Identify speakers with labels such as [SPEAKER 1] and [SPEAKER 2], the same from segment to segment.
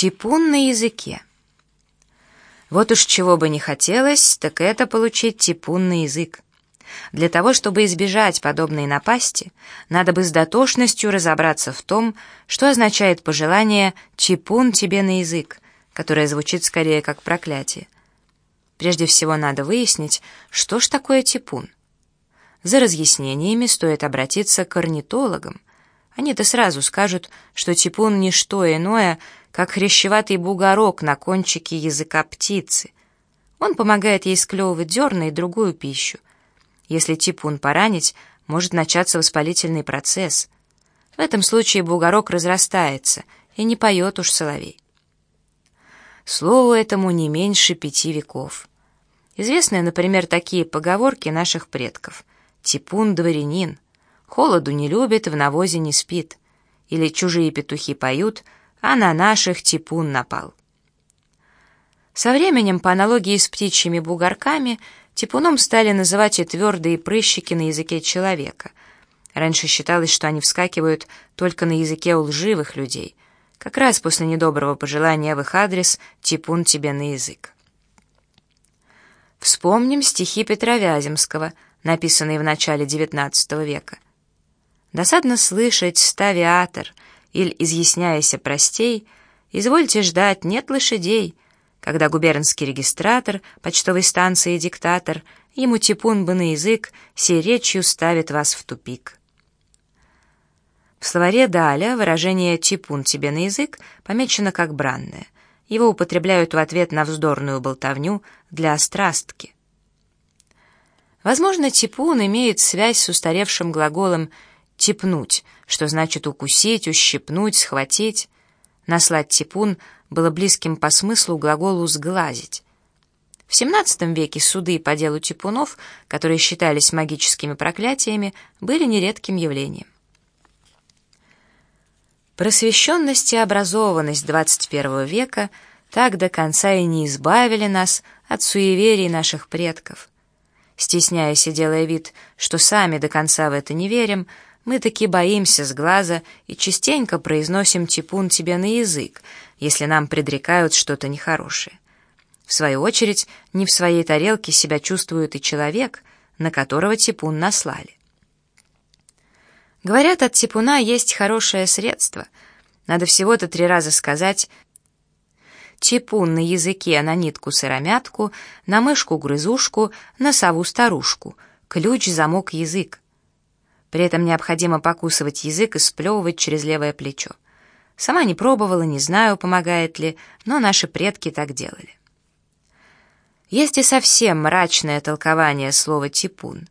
[SPEAKER 1] Типун на языке. Вот уж чего бы не хотелось, так это получить типун на язык. Для того, чтобы избежать подобной напасти, надо бы с дотошностью разобраться в том, что означает пожелание «типун тебе на язык», которое звучит скорее как проклятие. Прежде всего надо выяснить, что ж такое типун. За разъяснениями стоит обратиться к орнитологам. Они-то сразу скажут, что типун — не что иное, как хрящеватый бугорок на кончике языка птицы. Он помогает ей склевывать дерна и другую пищу. Если типун поранить, может начаться воспалительный процесс. В этом случае бугорок разрастается, и не поет уж соловей. Слову этому не меньше пяти веков. Известны, например, такие поговорки наших предков. «Типун дворянин», «Холоду не любит, в навозе не спит», или «Чужие петухи поют», а на наших типун напал. Со временем, по аналогии с птичьими бугорками, типуном стали называть и твердые прыщики на языке человека. Раньше считалось, что они вскакивают только на языке у лживых людей, как раз после недоброго пожелания в их адрес «типун тебе на язык». Вспомним стихи Петра Вяземского, написанные в начале XIX века. «Досадно слышать ставиатор», или, изъясняяся простей, «Извольте ждать, нет лошадей», когда губернский регистратор, почтовой станции диктатор, ему типун бы на язык, сей речью ставит вас в тупик. В словаре Даля выражение «типун тебе на язык» помечено как бранное. Его употребляют в ответ на вздорную болтовню для острастки. Возможно, типун имеет связь с устаревшим глаголом «типнуть», что значит укусить, ущипнуть, схватить. Наслать типун было близким по смыслу глаголу «сглазить». В XVII веке суды по делу типунов, которые считались магическими проклятиями, были нередким явлением. Просвещенность и образованность XXI века так до конца и не избавили нас от суеверий наших предков. Стесняясь и делая вид, что сами до конца в это не верим, мы таки боимся с глаза и частенько произносим типун тебе на язык, если нам предрекают что-то нехорошее. В свою очередь, не в своей тарелке себя чувствует и человек, на которого типун наслали. Говорят, от типуна есть хорошее средство. Надо всего-то три раза сказать «типун на языке на нитку-сыромятку, на мышку-грызушку, на сову-старушку, ключ-замок язык». При этом необходимо покусывать язык и сплевывать через левое плечо. Сама не пробовала, не знаю, помогает ли, но наши предки так делали. Есть и совсем мрачное толкование слова «типун».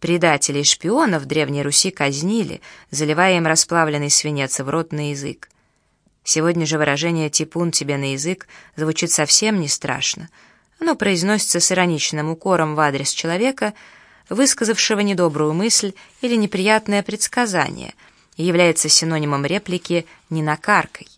[SPEAKER 1] Предателей шпионов в Древней Руси казнили, заливая им расплавленный свинец в рот на язык. Сегодня же выражение «типун тебе на язык» звучит совсем не страшно. Оно произносится с ироничным укором в адрес человека — высказавшего недобрую мысль или неприятное предсказание, является синонимом реплики «не накаркай».